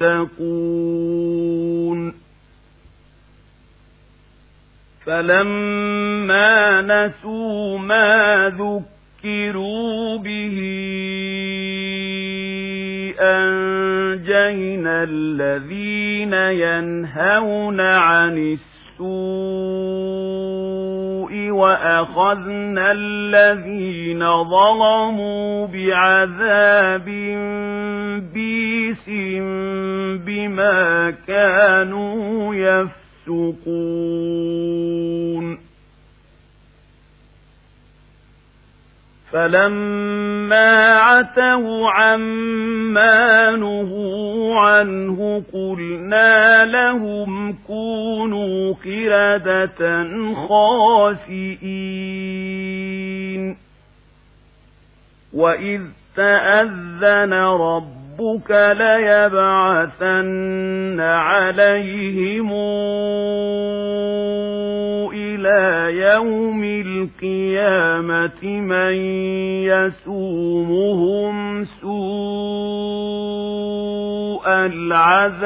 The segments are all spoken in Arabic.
يتقون. فلما نسوا ما ذكروا به أنجينا الذين ينهون عن السوء وأخذنا الذين ظلموا بعذاب بيس بما كانوا يفسقون. فلما عتوا عما نهوا عنه قلنا لهم كونوا قردة خاسئين وإذ تأذن رب ربك ليبعثن عليهم إلى يوم القيامة من يسومهم سوء العذاب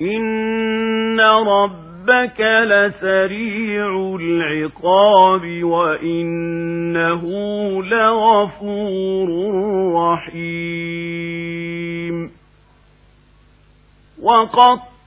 إن رب ربك لسريع العقاب وإنه لغفور رحيم.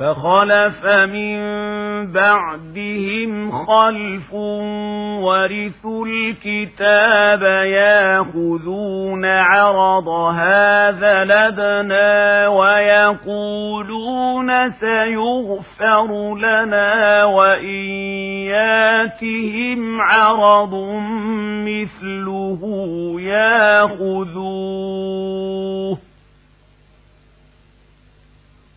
فخلف من بعدهم خلف ورثوا الكتاب ياخذون عرض هذا لدنا ويقولون سيغفر لنا وإن ياتهم عرض مثله ياخذوه.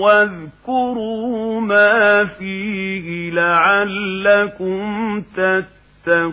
وَاذْكُرُوا مَا فِيهِ لَعَلَّكُمْ تَتَّقُونَ.